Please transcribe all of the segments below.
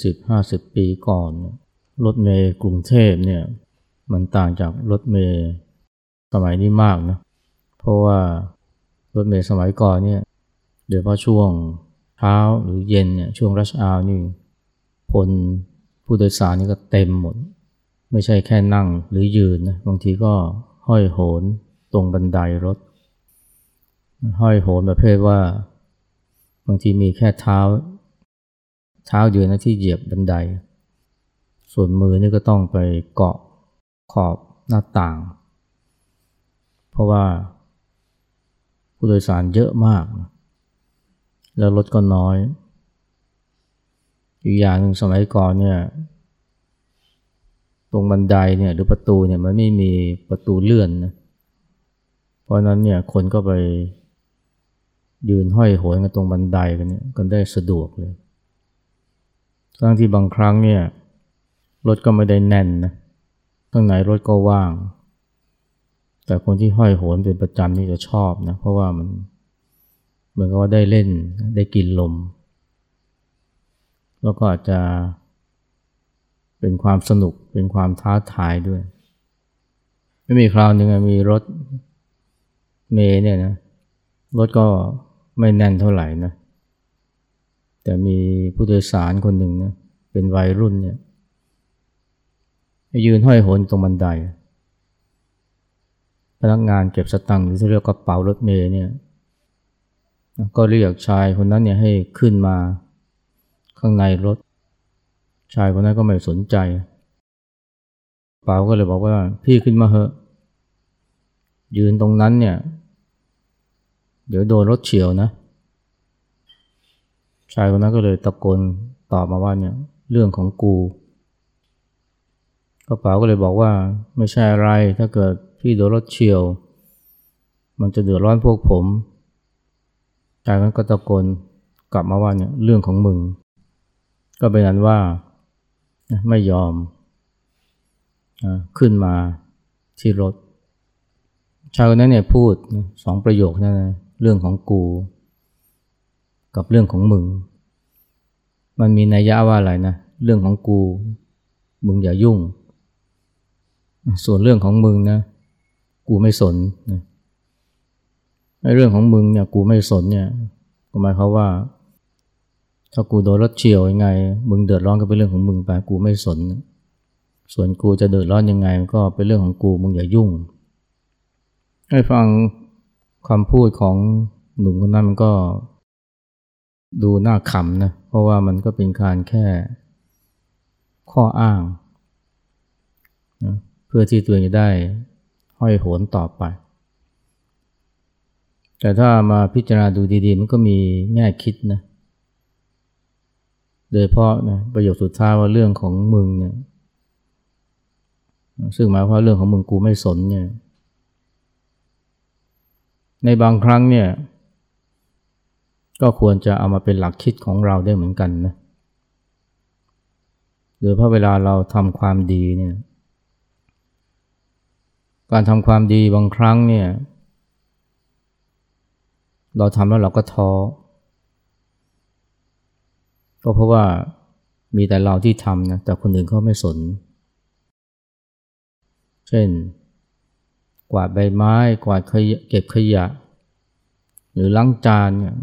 สี่สิบห้าสิบปีก่อน รถเมย์กรุงเทพเนี่ยมันต่างจากรถเมย์สมัยนี้มากนะ เพราะว่ารถเมย์สมัยก่อนเนี่ยโดยเฉพาะช่วงเช้าหรือเย็นเนี่ยช่วงรัชอานี่คนผู้โดยสารนี่ก็เต็มหมด ไม่ใช่แค่นั่งหรือยืนนะบางทีก็ห้อยโหนตรงบันไดรถ ห้อยโหนประเภทว่า บางทีมีแค่เท้า เท้าเดียวนะที่เหยียบบันได ส่วนมือนี่ก็ต้องไปเกาะขอบหน้าต่าง เพราะว่าผู้โดยสารเยอะมาก แล้วรถก็น้อย อีกอย่างหนึ่งสมัยก่อนเนี่ยตรงบันไดเนี่ยหรือประตูเนี่ยมันไม่มีประตูเลื่อนนะ เพราะนั้นเนี่ยคนก็ไปยืนห้อยโหนกันตรงบันไดกันเนี่ยกันได้สะดวกเลย ทั้งที่บางครั้งเนี่ยรถก็ไม่ได้แน่นนะข้างในรถก็ว่าง แต่คนที่ห้อยโหนเป็นประจำนี่จะชอบนะ เพราะว่ามันเหมือนกับว่าได้เล่นได้กินลม แล้วก็อาจจะเป็นความสนุกเป็นความท้าทายด้วย ไม่มีคราวหนึ่งมีรถเมย์เนี่ยนะรถก็ไม่แน่นเท่าไหร่นะ แต่มีผู้โดยสารคนหนึ่งนะเป็นวัยรุ่นเนี่ยยืนห้อยโหนตรงบันได พนักงานเก็บสตังค์หรือที่เรียกกระเป๋ารถเมย์เนี่ยก็เรียกชายคนนั้นเนี่ยให้ขึ้นมาข้างในรถ ชายคนนั้นก็ไม่สนใจ เป๋าก็เลยบอกว่าพี่ขึ้นมาเหอะ ยืนตรงนั้นเนี่ย เดี๋ยวโดนรถเฉียวนะ ชายคนนั้นก็เลยตะโกนตอบมาว่าเนี่ยเรื่องของกูกระเป๋าก็เลยบอกว่าไม่ใช่อะไรถ้าเกิดพี่โดนรถเฉียว มันจะเดือดร้อนพวกผมชายนั้นก็ตะโกนกลับมาว่าเนี่ยเรื่องของมึง ก็เป็นนั้นว่าไม่ยอมขึ้นมาที่รถ ชายคนนั้นเนี่ยพูดสองประโยคนั่นนะเรื่องของกู กับเรื่องของมึง มันมีนัยยะว่าอะไรนะ เรื่องของกู มึงอย่ายุ่ง ส่วนเรื่องของมึงนะ กูไม่สนนะเรื่องของมึงเนี่ยกูไม่สนเนี่ยหมายความว่า ถ้ากูโดนรถเฉียวยังไง มึงเดือดร้อนก็เป็นเรื่องของมึงไปกูไม่สน ส่วนกูจะเดือดร้อนยังไง ก็เป็นเรื่องของกูมึงอย่ายุ่ง ให้ฟังคำพูดของหนุ่มคนนั้นมันก็ ดูน่าขำนะ เพราะว่ามันก็เป็นการแค่ข้ออ้างนะเพื่อที่ตัวเองจะได้ห้อยโหนต่อไป แต่ถ้ามาพิจารณาดูดีๆ มันก็มีแง่คิดนะ โดยเพราะนะประโยคสุดท้ายว่าเรื่องของมึงเนี่ยซึ่งหมายความว่าเรื่องของมึงกูไม่สนเนี่ย ในบางครั้งเนี่ย ก็ควรจะเอามาเป็นหลักคิดของเราได้เหมือนกันนะหรือเพราะเวลาเราทำความดีเนี่ยการทำความดีบางครั้งเนี่ย เราทำแล้วเราก็ท้อก็เพราะว่ามีแต่เราที่ทำนะแต่คนอื่นเขาไม่สน เช่น กวาดใบไม้ กวาดเก็บขยะ หรือล้างจานเนี่ย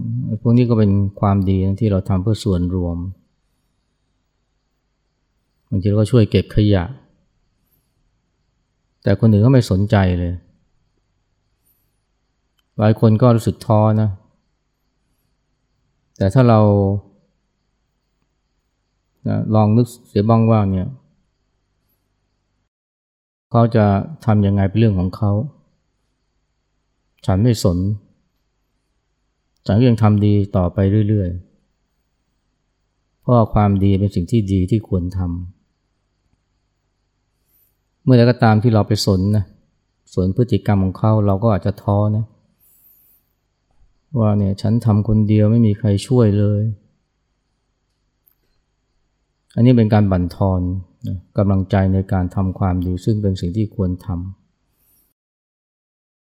พวกนี้ก็เป็นความดีที่เราทำเพื่อส่วนรวมบางทีเราก็ช่วยเก็บขยะ แต่คนอื่นก็ไม่สนใจเลย หลายคนก็รู้สึกท้อนะ แต่ถ้าเรานะลองนึกเสียบ้างว่าเนี่ยเขาจะทำยังไงเป็นเรื่องของเขา ฉันไม่สน ฉันก็ยังทำดีต่อไปเรื่อยๆ เพราะความดีเป็นสิ่งที่ดีที่ควรทำ เมื่อใดก็ตามที่เราไปสนนะ สนพฤติกรรมของเขาเราก็อาจจะท้อนะ ว่าเนี่ยฉันทำคนเดียวไม่มีใครช่วยเลย อันนี้เป็นการบั่นทอนกำลังใจในการทำความดีซึ่งเป็นสิ่งที่ควรทำ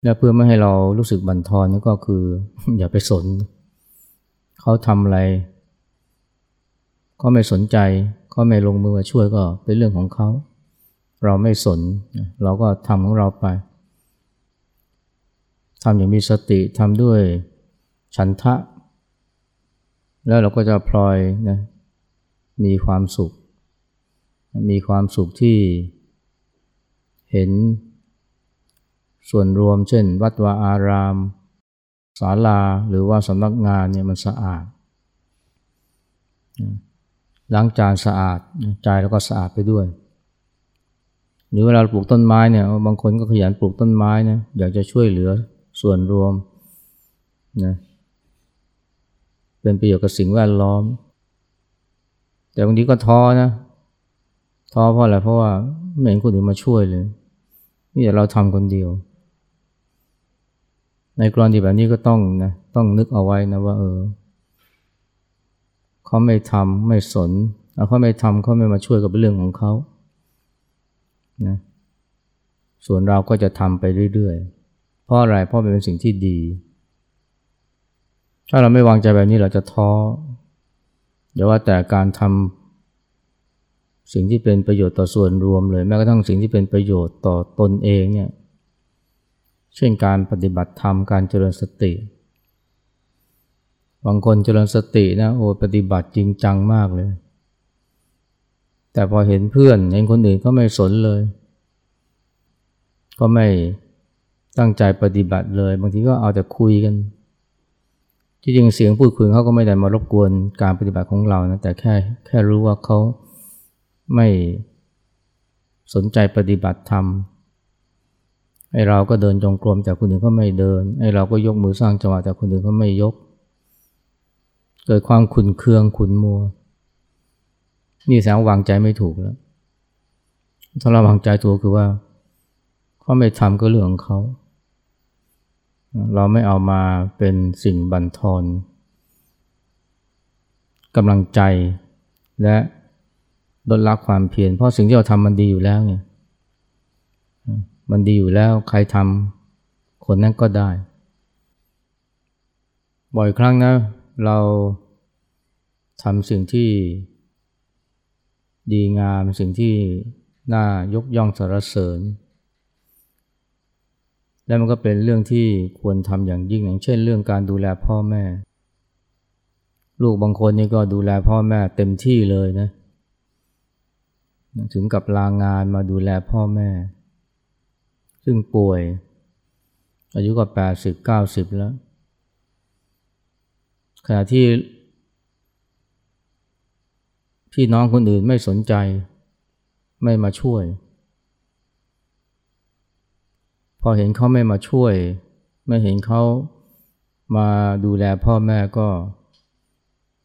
และเพื่อไม่ให้เรารู้สึกบั่นทอนนี่ก็คือ อย่าไปสน เขาทำอะไรเขาไม่สนใจเขาไม่ลงมือมาช่วยก็เป็นเรื่องของเขา เราไม่สน เราก็ทำของเราไปทำอย่างมีสติทำด้วยฉันทะ แล้วเราก็จะพลอยนะมีความสุข มีความสุขที่เห็น ส่วนรวมเช่น วัดวาอาราม ศาลาหรือว่าสำนักงานเนี่ยมันสะอาดล้างจานสะอาดใจแล้วก็สะอาดไปด้วย หรือเวลาปลูกต้นไม้เนี่ยบางคนก็ขยันปลูกต้นไม้นะอยากจะช่วยเหลือส่วนรวมนะเป็นประโยชน์กับสิ่งแวดล้อม แต่บางทีก็ท้อนะท้อเพราะอะไรเพราะว่าไม่เห็นคนอื่นมาช่วยเลยนี่แต่เราทำคนเดียว ในกรณีแบบนี้ก็ต้องนะต้องนึกเอาไว้นะว่าเออเขาไม่ทำไม่สนเขาไม่ทำเขาไม่มาช่วยกับเรื่องของเขานะส่วนเราก็จะทำไปเรื่อยๆ เพราะอะไร เพราะมันเป็นสิ่งที่ดี ถ้าเราไม่วางใจแบบนี้เราจะท้ออย่าว่าแต่การทำสิ่งที่เป็นประโยชน์ต่อส่วนรวมเลย แม้กระทั่งสิ่งที่เป็นประโยชน์ต่อตนเองเนี่ย เช่นการปฏิบัติธรรมการเจริญสติ บางคนเจริญสตินะโอ้ปฏิบัติจริงจังมากเลย แต่พอเห็นเพื่อนเห็นคนอื่นก็ไม่สนเลย ก็ไม่ตั้งใจปฏิบัติเลย บางทีก็เอาแต่คุยกันที่จริงเสียงพูดคุยเขาก็ไม่ได้มารบกวนการปฏิบัติของเรานะแต่แค่แค่รู้ว่าเขาไม่สนใจปฏิบัติธรรม ไอเราก็เดินจงกรมแต่คนอื่นก็ไม่เดิน ไอเราก็ยกมือสร้างจังหวะแต่คนอื่นก็ไม่ยก เกิดความขุนเคืองขุนมัว นี่แสดงวางใจไม่ถูกแล้ว ถ้าเราวางใจถูกคือว่าเขาไม่ทำก็เรื่องของเขา เราไม่เอามาเป็นสิ่งบั่นทอนกำลังใจและลดละความเพียรเพราะสิ่งที่เราทำมันดีอยู่แล้วไง มันดีอยู่แล้วใครทำคนนั้นก็ได้ บ่อยครั้งนะ เราทำสิ่งที่ดีงามสิ่งที่น่ายกย่องสรรเสริญ และมันก็เป็นเรื่องที่ควรทำอย่างยิ่งอย่างเช่น เรื่องการดูแลพ่อแม่ ลูกบางคนนี่ก็ดูแลพ่อแม่เต็มที่เลยนะ ถึงกับลางงานมาดูแลพ่อแม่ ซึ่งป่วย อายุก็แปดสิบเก้าสิบแล้ว ขณะที่พี่น้องคนอื่นไม่สนใจ ไม่มาช่วย พอเห็นเขาไม่มาช่วย ไม่เห็นเขามาดูแลพ่อแม่ก็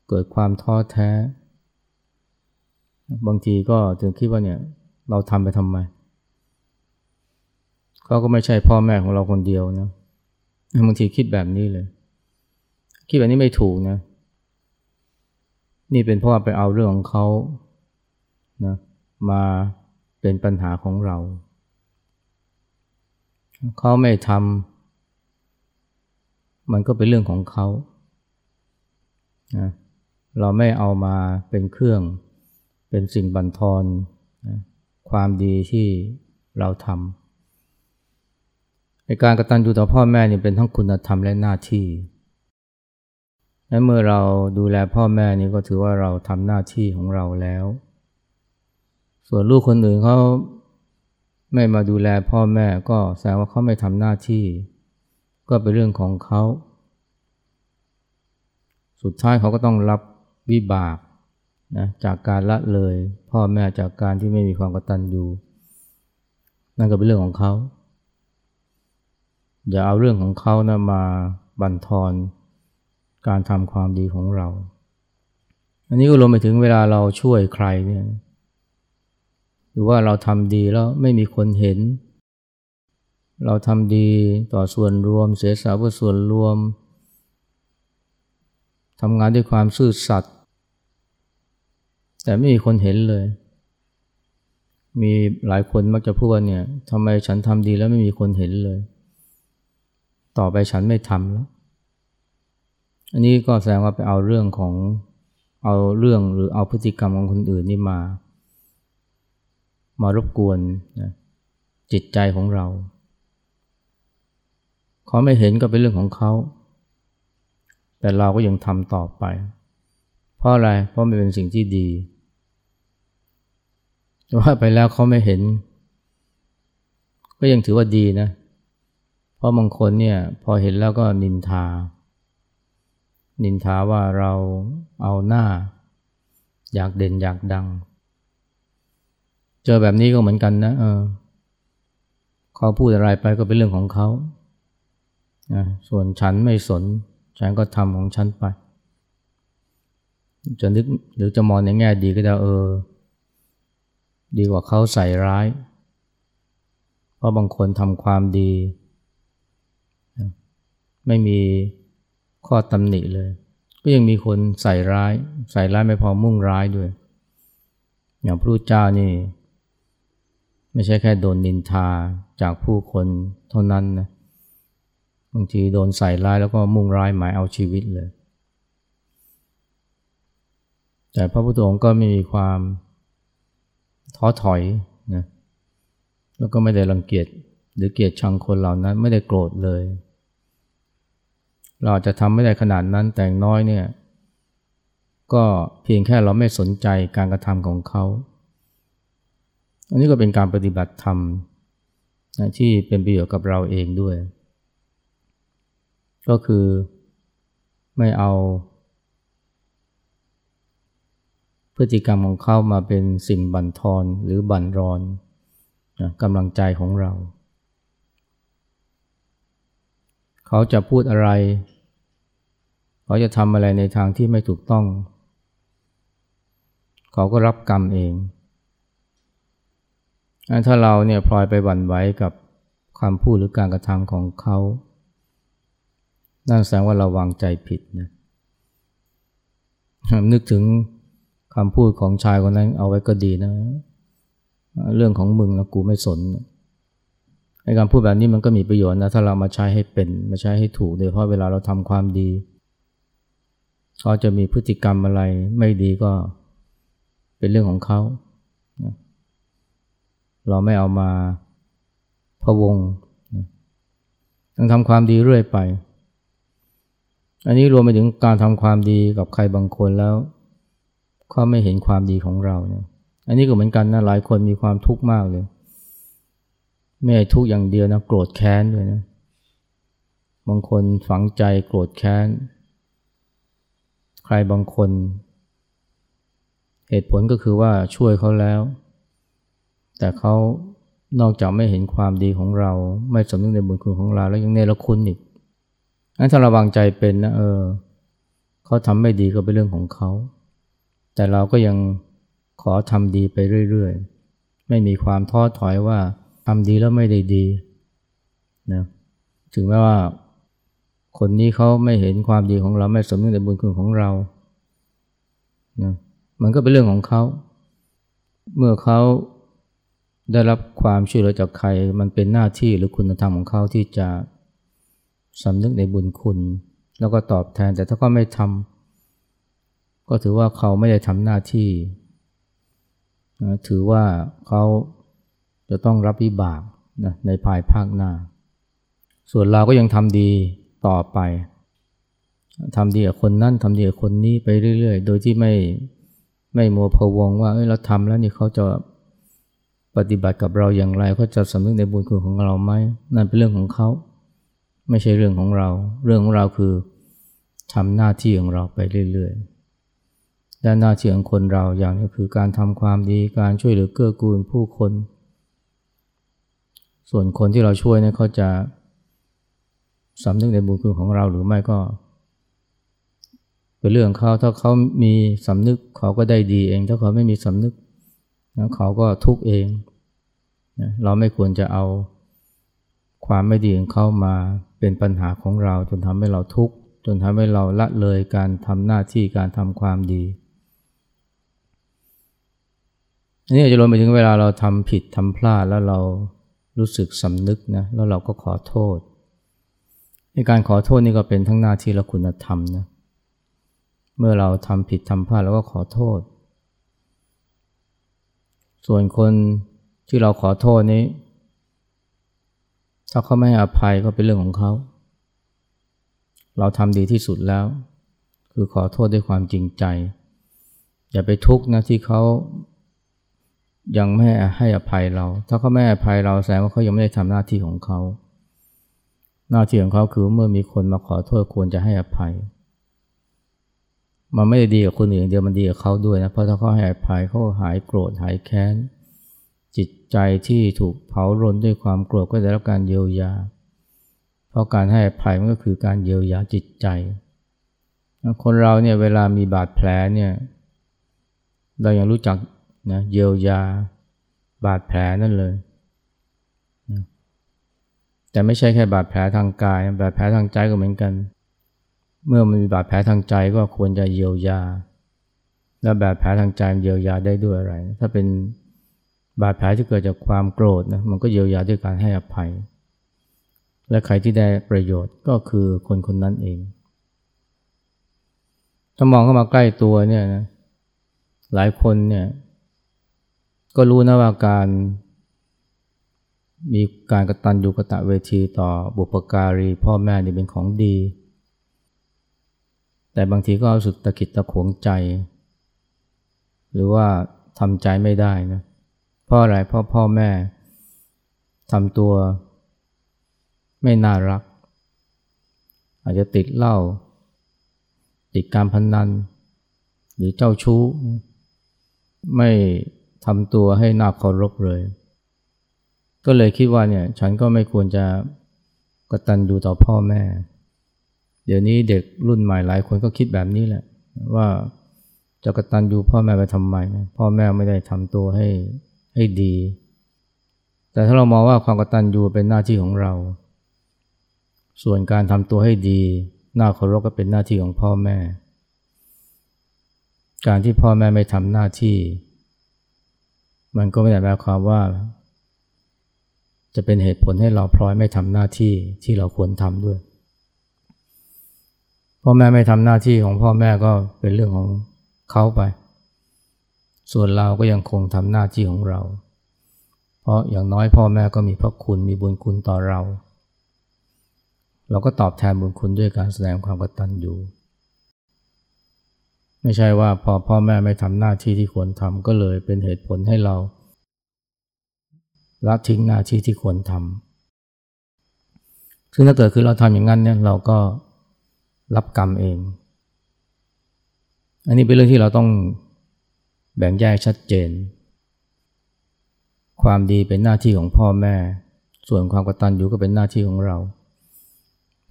เกิดความท้อแท้ บางทีก็ถึงคิดว่าเนี่ย เราทำไปทำไม เขาก็ไม่ใช่พ่อแม่ของเราคนเดียวนะบางทีคิดแบบนี้เลย คิดแบบนี้ไม่ถูกนะ นี่เป็นเพราะว่าไปเอาเรื่องของเขานะมาเป็นปัญหาของเรา เขาไม่ทำมันก็เป็นเรื่องของเขานะเราไม่เอามาเป็นเครื่อง เป็นสิ่งบันทอนนะความดีที่เราทำ การกระตันยูต่อพ่อแม่นี่เป็นทั้งคุณธรรมและหน้าที่และเมื่อเราดูแลพ่อแม่นี่ก็ถือว่าเราทำหน้าที่ของเราแล้ว ส่วนลูกคนอื่นเขาไม่มาดูแลพ่อแม่ก็แสดงว่าเขาไม่ทำหน้าที่ ก็เป็นเรื่องของเขา สุดท้ายเขาก็ต้องรับวิบากนะจากการละเลย พ่อแม่จากการที่ไม่มีความกตัญญูนั่นก็เป็นเรื่องของเขา อย่าเอาเรื่องของเขานะมาบั่นทอนการทำความดีของเรา อันนี้ก็รวมไปถึงเวลาเราช่วยใครเนี่ยหรือว่าเราทำดีแล้วไม่มีคนเห็น เราทำดีต่อส่วนรวม เสียสาวเพื่อส่วนรวมทำงานด้วยความซื่อสัตย์แต่ไม่มีคนเห็นเลย มีหลายคนมักจะพูดว่าเนี่ยทำไมฉันทำดีแล้วไม่มีคนเห็นเลย ต่อไปฉันไม่ทำแล้ว อันนี้ก็แสดงว่าไปเอาเรื่องของเอาเรื่องหรือเอาพฤติกรรมของคนอื่นนี่มา มารบกวนนะจิตใจของเรา เขาไม่เห็นก็เป็นเรื่องของเขา แต่เราก็ยังทำต่อไป เพราะอะไร เพราะมันเป็นสิ่งที่ดีว่าไปแล้วเขาไม่เห็น ก็ยังถือว่าดีนะ ราะบางคนเนี่ยพอเห็นแล้วก็นินทา นินทาว่าเราเอาหน้า อยากเด่นอยากดัง เจอแบบนี้ก็เหมือนกันนะเออเขาพูดอะไรไปก็เป็นเรื่องของเขา ส่วนฉันไม่สน ฉันก็ทำของฉันไป จะนึกหรือจะมองในแง่ดีก็ได้เออ ดีกว่าเขาใส่ร้าย เพราะบางคนทำความดี ไม่มีข้อตำหนิเลย ก็ยังมีคนใส่ร้าย ใส่ร้ายไม่พอมุ่งร้ายด้วย อย่างพระเจ้านี่ ไม่ใช่แค่โดนนินทาจากผู้คนเท่านั้นนะบางทีโดนใส่ร้ายแล้วก็มุ่งร้ายหมายเอาชีวิตเลย แต่พระพุทธองค์ก็ไม่มีความท้อถอยนะแล้วก็ไม่ได้รังเกียจหรือเกลียดชังคนเหล่านั้นไม่ได้โกรธเลย เราจะทำไม่ได้ขนาดนั้นแต่น้อยเนี่ย ก็เพียงแค่เราไม่สนใจการกระทำของเขา อันนี้ก็เป็นการปฏิบัติธรรมที่เป็นประโยชน์กับเราเองด้วย ก็คือไม่เอา พฤติกรรมของเขามาเป็นสิ่งบั่นทอนหรือบั่นรอนนะกำลังใจของเรา เขาจะพูดอะไร เขาจะทำอะไรในทางที่ไม่ถูกต้อง เขาก็รับกรรมเอง ถ้าเราเนี่ยพลอยไปหวั่นไหวกับคำพูดหรือการกระทำของเขา นั่นแสดงว่าเราวางใจผิดนะนึกถึงคำพูดของชายคนนั้นเอาไว้ก็ดีนะ เรื่องของมึงแล้วกูไม่สนไอ้การพูดแบบนี้มันก็มีประโยชน์นะ ถ้าเรามาใช้ให้เป็น มาใช้ให้ถูกโดยเพราะเวลาเราทำความดี เขาจะมีพฤติกรรมอะไรไม่ดีก็เป็นเรื่องของเขาเราไม่เอามาพะวงต้องทำความดีเรื่อยไป อันนี้รวมไปถึงการทำความดีกับใครบางคนแล้วเขาไม่เห็นความดีของเราเนี่ยอันนี้ก็เหมือนกันนะหลายคนมีความทุกข์มากเลย ไม่ใช่ทุกข์อย่างเดียวนะโกรธแค้นด้วยนะบางคนฝังใจโกรธแค้น ใครบางคน เหตุผลก็คือว่าช่วยเขาแล้ว แต่เขานอกจากไม่เห็นความดีของเรา ไม่สำนึกในบุญคุณของเรา แล้วยังเนรคุณอีกงั้นถ้าระวังใจเป็นนะเออเขาทำไม่ดีก็เป็นเรื่องของเขา แต่เราก็ยังขอทำดีไปเรื่อยๆ ไม่มีความท้อถอยว่าทำดีแล้วไม่ได้ดีนะถึงแม้ว่า คนนี้เขาไม่เห็นความดีของเราไม่สมนึกในบุญคุณของเรานะมันก็เป็นเรื่องของเขา เมื่อเขาได้รับความช่วยเหลือจากใคร มันเป็นหน้าที่หรือคุณธรรมของเขาที่จะสำนึกในบุญคุณ แล้วก็ตอบแทนแต่ถ้าเขาไม่ทำก็ถือว่าเขาไม่ได้ทำหน้าที่ ถือว่าเขาจะต้องรับวิบากนะในภายภาคหน้า ส่วนเราก็ยังทำดี ต่อไปทำดีกับคนนั้นทำดีกับคนนี้ไปเรื่อยๆ โดยที่ไม่ไม่มัวพะวงว่าเอ้ยเราทำแล้วนี่เขาจะปฏิบัติกับเราอย่างไรเขาจะสำนึกในบุญคุณของเราไหมนั่นเป็นเรื่องของเขาไม่ใช่เรื่องของเรา เรื่องของเราคือทำหน้าที่ของเราไปเรื่อยๆและหน้าที่ของคนเราอย่างนี้คือการทำความดีการช่วยเหลือเกื้อกูลผู้คน ส่วนคนที่เราช่วยเนี่ยเขาจะ สำนึกในบุญคุณของเราหรือไม่ก็เป็นเรื่องเขาถ้าเขามีสำนึกเขาก็ได้ดีเอง ถ้าเขาไม่มีสำนึกเขาก็ทุกข์เองเราไม่ควรจะเอาความไม่ดีของเขามาเป็นปัญหาของเราจนทำให้เราทุกข์จนทำให้เราละเลยการทำหน้าที่การทำความดีอันนี้จะรวมไปถึงเวลาเราทำผิดทำพลาดแล้วเรารู้สึกสำนึกนะแล้วเราก็ขอโทษ ในการขอโทษนี่ก็เป็นทั้งหน้าที่และคุณธรรมนะเมื่อเราทำผิดทำพลาดเราก็ขอโทษ ส่วนคนที่เราขอโทษนี้ ถ้าเขาไม่ให้อภัยก็เป็นเรื่องของเขา เราทำดีที่สุดแล้ว คือขอโทษด้วยความจริงใจ อย่าไปทุกข์นะที่เขายังไม่ให้อภัยเรา ถ้าเขาไม่ให้อภัยเราแสดงว่าเขายังไม่ได้ทำหน้าที่ของเขา หน้าที่ของเขาคือเมื่อมีคนมาขอโทษควรจะให้อภัย มันไม่ได้ดีกับคนอื่นเดียวมันดีกับเขาด้วยนะเพราะถ้าเขาให้อภัยเขาหายโกรธหายแค้น จิตใจที่ถูกเผารนด้วยความโกรธก็ได้รับการเยียวยา เพราะการให้อภัยมันก็คือการเยียวยาจิตใจ คนเราเนี่ยเวลามีบาดแผลเนี่ยเรายังรู้จักนะเยียวยาบาดแผลนั่นเลย แต่ไม่ใช่แค่บาดแผลทางกาย บาดแผลทางใจก็เหมือนกัน เมื่อมันมีบาดแผลทางใจก็ควรจะเยียวยา และบาดแผลทางใจเยียวยาได้ด้วยอะไร ถ้าเป็นบาดแผลที่เกิดจากความโกรธนะมันก็เยียวยาด้วยการให้อภัย และใครที่ได้ประโยชน์ก็คือคนคนนั้นเอง ถ้ามองเข้ามาใกล้ตัวเนี่ยนะหลายคนเนี่ยก็รู้นะว่าการ มีการกระตันยูกระตะเวทีต่อบุปการี พ่อแม่นี่เป็นของดี แต่บางทีก็รู้สึกตะขิดตะขวงใจ หรือว่าทำใจไม่ได้นะเพราะอะไรเพราะพ่อแม่ทำตัวไม่น่ารัก อาจจะติดเหล้าติดการพนนัน หรือเจ้าชู้ ไม่ทำตัวให้น่าเคารพเลย ก็เลยคิดว่าเนี่ยฉันก็ไม่ควรจะกตัญญูต่อพ่อแม่ เดี๋ยวนี้เด็กรุ่นใหม่หลายคนก็คิดแบบนี้แหละ ว่าจะกตัญญูพ่อแม่ไปทำไมนะพ่อแม่ไม่ได้ทำตัวให้ให้ดี แต่ถ้าเรามองว่าความกตัญญูเป็นหน้าที่ของเรา ส่วนการทำตัวให้ดีน่าเคารพก็เป็นหน้าที่ของพ่อแม่ การที่พ่อแม่ไม่ทำหน้าที่ มันก็ไม่ได้แปลความว่า จะเป็นเหตุผลให้เราพลอยไม่ทำหน้าที่ที่เราควรทำด้วย พ่อแม่ไม่ทำหน้าที่ของพ่อแม่ก็เป็นเรื่องของเขาไป ส่วนเราก็ยังคงทำหน้าที่ของเรา เพราะอย่างน้อยพ่อแม่ก็มีพระคุณมีบุญคุณต่อเรา เราก็ตอบแทนบุญคุณด้วยการแสดงความกตัญญูไม่ใช่ว่าพอพ่อแม่ไม่ทำหน้าที่ที่ควรทำก็เลยเป็นเหตุผลให้เรา ละทิ้งหน้าที่ที่ควรทำซึ่งถ้าเกิดคือเราทำอย่างนั้นเนี่ยเราก็รับกรรมเอง อันนี้เป็นเรื่องที่เราต้องแบ่งแยกชัดเจน ความดีเป็นหน้าที่ของพ่อแม่ ส่วนความกตัญญูก็เป็นหน้าที่ของเรา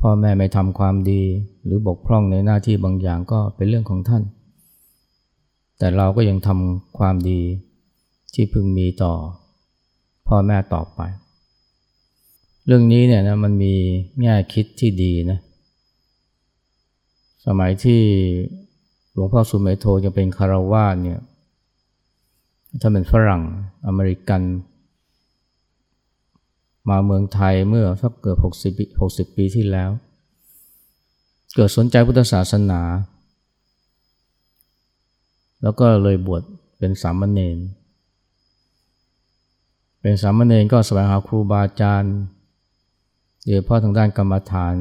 พ่อแม่ไม่ทำความดีหรือบกพร่องในหน้าที่บางอย่างก็เป็นเรื่องของท่าน แต่เราก็ยังทำความดีที่พึงมีต่อ พ่อแม่ต่อไป เรื่องนี้เนี่ยนะมันมีแง่คิดที่ดีนะ สมัยที่หลวงพ่อสุเมโทยังเป็นคารวาสเนี่ยถ้าเป็นฝรั่งอเมริกัน มาเมืองไทยเมื่อสักเกือบ60 60 ปีที่แล้ว เกิดสนใจพุทธศาสนา แล้วก็เลยบวชเป็นสามเณร เป็นสามเณรก็แสวงหาครูบาอาจารย์โดยเฉพาะทางด้านกรรมฐาน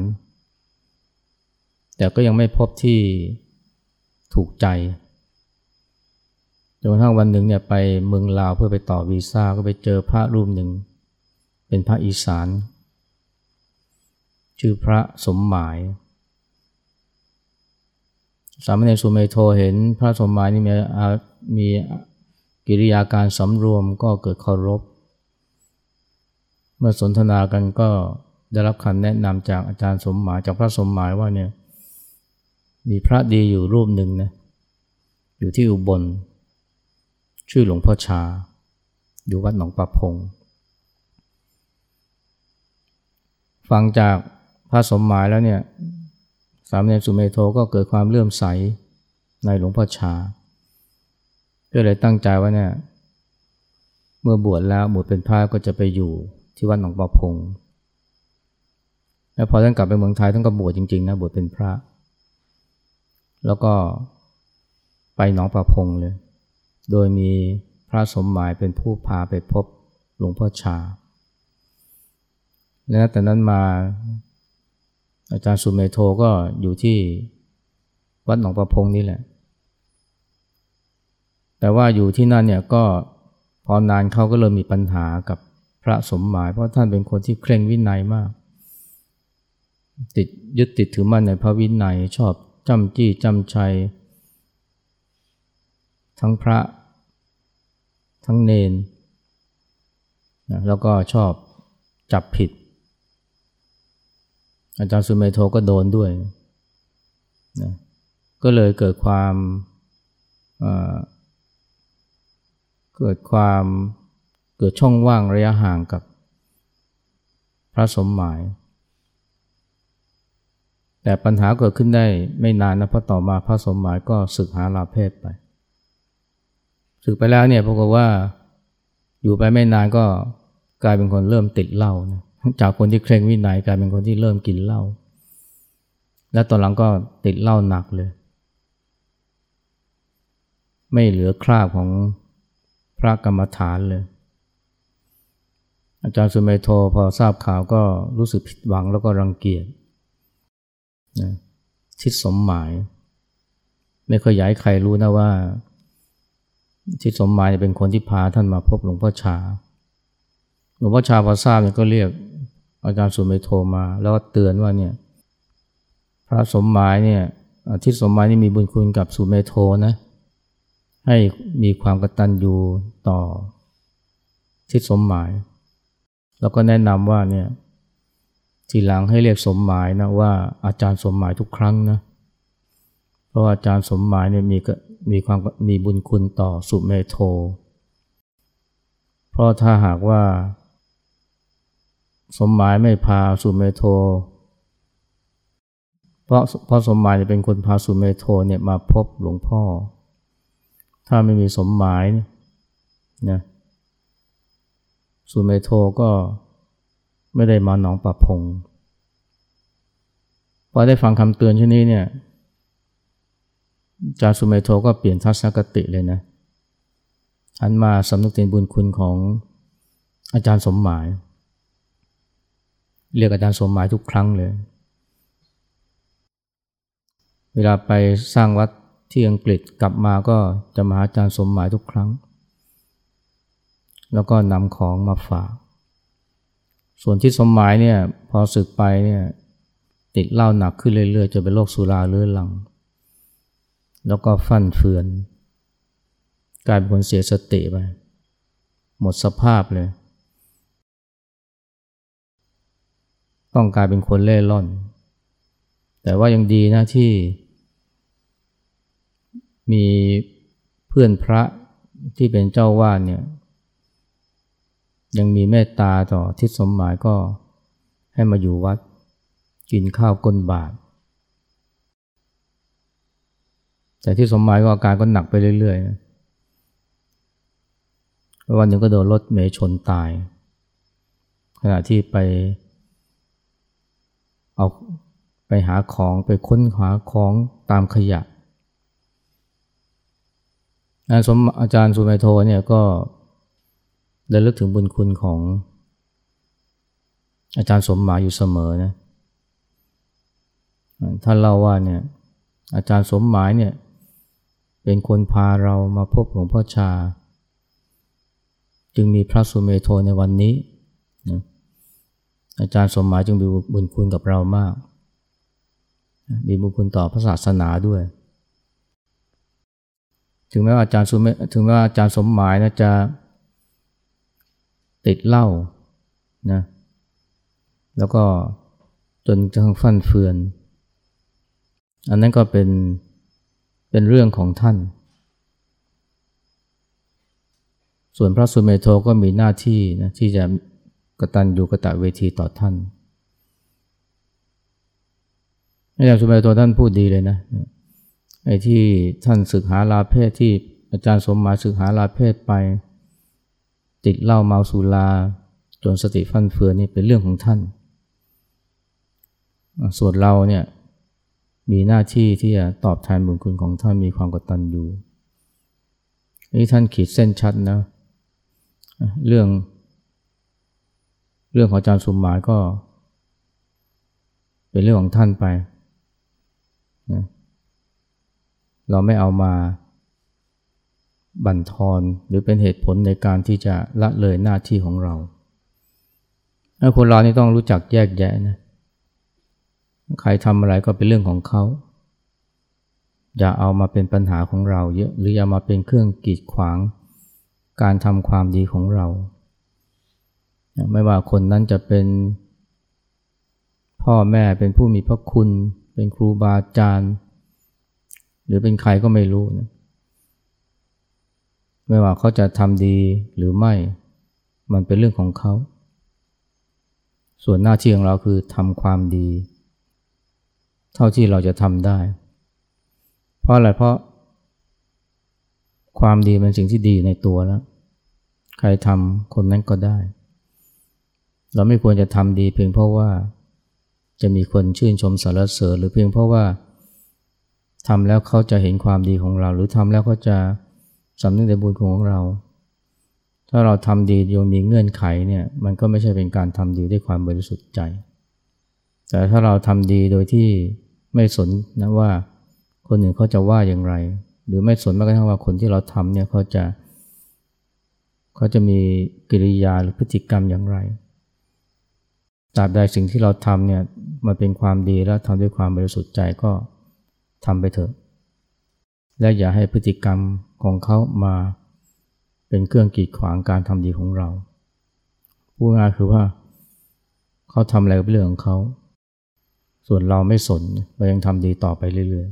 แต่ก็ยังไม่พบที่ถูกใจจนกระทั่งวันหนึ่งเนี่ยไปเมืองลาวเพื่อไปต่อวีซ่าก็ไปเจอพระรูปหนึ่ง เป็นพระอีสาน ชื่อพระสมหมาย สามเณรสุเมโทเห็นพระสมหมายนี่มีมีกิริยาการสำรวมก็เกิดเคารพ มื่อสนทนากันก็ได้รับคำแนะนำจากอาจารย์สมหมายจากพระสมหมายว่าเนี่ยมีพระดีอยู่รูปหนึ่งนะอยู่ที่อุบล ชื่อหลวงพ่อชา อยู่วัดหนองปะพง ฟังจากพระสมหมายแล้วเนี่ยสามเณรสุเมโทก็เกิดความเลื่อมใสในหลวงพ่อชา ก็เลยตั้งใจว่าเนี่ยเมื่อบวชแล้วบวชเป็นพระก็จะไปอยู่ ที่วัดหนองปอพง แล้วพอท่านกลับไปเมืองไทยท่านก็บวชจริงๆนะบวชเป็นพระ แล้วก็ไปหนองประพงเลย โดยมีพระสมหมายเป็นผู้พาไปพบหลวงพ่อชา และแต่นั้นมาอาจารย์สุเมโทก็อยู่ที่วัดหนองประพงนี่แหละ แต่ว่าอยู่ที่นั่นเนี่ยก็พอนานเขาก็เริ่มมีปัญหากับ พระสมหมาย เพราะท่านเป็นคนที่เคร่งวินัยมาก ติดยึดติดถือมั่นในพระวินัยชอบจำจี้จำชัย ทั้งพระทั้งเนนนะแล้วก็ชอบจับผิด อาจารย์สุเมโทก็โดนด้วยนะก็เลยเกิดความเกิดความ กิดช่องว่างระยะห่างกับพระสมหมาย แต่ปัญหาเกิดขึ้นได้ไม่นานนะเพราะต่อมาพระสมหมายก็ศึกหาลาเพศไป ศึกไปแล้วเนี่ยปรากฏว่าอยู่ไปไม่นานก็กลายเป็นคนเริ่มติดเหล้านะจากคนที่เคร่งวินัยกลายเป็นคนที่เริ่มกินเหล้าและตอนหลังก็ติดเหล้าหนักเลย ไม่เหลือคราบของพระกรรมฐานเลย อาจารย์สุเมโทพอทราบข่าวก็รู้สึกผิดหวังแล้วก็รังเกียจนะทิศสมหมาย ไม่เคยอยายใครรู้นะว่าทิศสมหมายเป็นคนที่พาท่านมาพบหลวงพ่อชา หลวงพ่อชาพอทราบเนี่ยก็เรียกอาจารย์สุเมโทมา แล้วก็เตือนว่าเนี่ยพระสมหมายเนี่ยทิศสมหมายนี่มีบุญคุณกับสุเมโทนะให้มีความกตัญญูต่อทิศสมหมาย แล้วก็แนะนำว่าเนี่ยทีหลังให้เรียกสมหมายนะว่าอาจารย์สมหมายทุกครั้งนะเพราะอาจารย์สมหมายเนี่ยมีมีความมีบุญคุณต่อสุเมโท เพราะถ้าหากว่า สมหมายไม่พาสุเมโท เพราะเพราะสมหมายเป็นคนพาสุเมโทเนี่ยมาพบหลวงพ่อ ถ้าไม่มีสมหมายนะ สุเมโทก็ไม่ได้มาหนองปะพงพอได้ฟังคำเตือนเช่นนี้เนี่ยจารสุเมโทก็เปลี่ยนทัศนคติเลยนะหันมาสำนึกในบุญคุณของอาจารย์สมหมาย เรียกอาจารย์สมหมายทุกครั้งเลย เวลาไปสร้างวัดที่อังกฤษกลับมาก็จะมาหาอาจารย์สมหมายทุกครั้ง แล้วก็นำของมาฝาก ส่วนที่สมหมายเนี่ยพอศึกไปเนี่ยติดเหล้าหนักขึ้นเรื่อยๆจนเป็นโรคสุราเรื้อรัง แล้วก็ฟั่นเฟือน กลายเป็นคนเสียสติไป หมดสภาพเลย ต้องกลายเป็นคนเล่ร่อน แต่ว่ายังดีนะที่ มีเพื่อนพระที่เป็นเจ้าวาดเนี่ย ยังมีเมตตาต่อทิศสมหมายก็ให้มาอยู่วัดกินข้าวก้นบาท แต่ที่สมหมายก็อาการก็หนักไปเรื่อยๆวันหนึ่งก็โดนรถเมย์ชนตาย ขณะที่ไปเอาไปหาของไปค้นหาของตามขยะสมอาจารย์สุเมโทเนี่ยก็ ได้ลึกถึงบุญคุณของ อาจารย์สมหมายอยู่เสมอนะท่านเล่าว่าเนี่ยอาจารย์สมหมายเนี่ยเป็นคนพาเรามาพบหลวงพ่อชา จึงมีพระสุเมโทในวันนี้นะอาจารย์สมหมายจึงมีบุญคุณกับเรามาก มีบุญคุณต่อพระศาสนาด้วย ถึงแม้ว่าอาจารย์สุเมถึงแม้ว่าอาจารย์สมหมายนะจะ ติดเหล้านะแล้วก็จนทั้งฟั่นเฟือน อันนั้นก็เป็นเป็นเรื่องของท่าน ส่วนพระสุเมโทก็มีหน้าที่นะที่จะกตัญญูกะตะเวทีต่อท่านอาจารย์สุเมโทท่านพูดดีเลยนะไอ้ที่ท่านศึกหาลาเพศที่อาจารย์สมหมายศึกหาลาเพศไป ติดเหล้าเมาสุราจนสติฟั่นเฟือนนี่เป็นเรื่องของท่าน ส่วนเราเนี่ยมีหน้าที่ที่จะตอบแทนบุญคุณของท่านมีความกตัญญูนี่ท่านขีดเส้นชัดนะเรื่อง เรื่องของอาจารย์สมหมายก็ เป็นเรื่องของท่านไปนะเราไม่เอามา บั่นทอนหรือเป็นเหตุผลในการที่จะละเลยหน้าที่ของเราถ้าคนเรานี่ต้องรู้จักแยกแยะนะใครทำอะไรก็เป็นเรื่องของเขา อย่าเอามาเป็นปัญหาของเราเยอะหรืออย่ามาเป็นเครื่องกีดขวาง การทำความดีของเรา ไม่ว่าคนนั้นจะเป็น พ่อแม่เป็นผู้มีพระคุณ เป็นครูบาอาจารย์ หรือเป็นใครก็ไม่รู้นะ ไม่ว่าเขาจะทำดีหรือไม่ มันเป็นเรื่องของเขา ส่วนหน้าที่ของเราคือทำความดี เท่าที่เราจะทำได้ เพราะอะไรเพราะ ความดีเป็นสิ่งที่ดีในตัวแล้ว ใครทำคนนั้นก็ได้ เราไม่ควรจะทำดีเพียงเพราะว่าจะมีคนชื่นชมสรรเสริญหรือเพียงเพราะว่าทำแล้วเขาจะเห็นความดีของเรา หรือทำแล้วเขาจะ สำนึกในบุญคุณของเรา ถ้าเราทำดีโยมมีเงื่อนไขเนี่ยมันก็ไม่ใช่เป็นการทำดีด้วยความบริสุทธิ์ใจ แต่ถ้าเราทำดีโดยที่ไม่สนนะว่าคนอื่นเขาจะว่าอย่างไร หรือไม่สนแม้กระทั่งว่าคนที่เราทำเนี่ยเขาจะเขาจะมีกิริยาหรือพฤติกรรมอย่างไรตราบใดสิ่งที่เราทำเนี่ยมันเป็นความดีแล้วทำด้วยความบริสุทธิ์ใจก็ทำไปเถอะ และอย่าให้พฤติกรรมของเขามาเป็นเครื่องกีดขวางการทำดีของเราพูดง่ายคือว่า เขาทำอะไรก็เป็นเรื่องของเขา ส่วนเราไม่สนเรายังทำดีต่อไปเรื่อย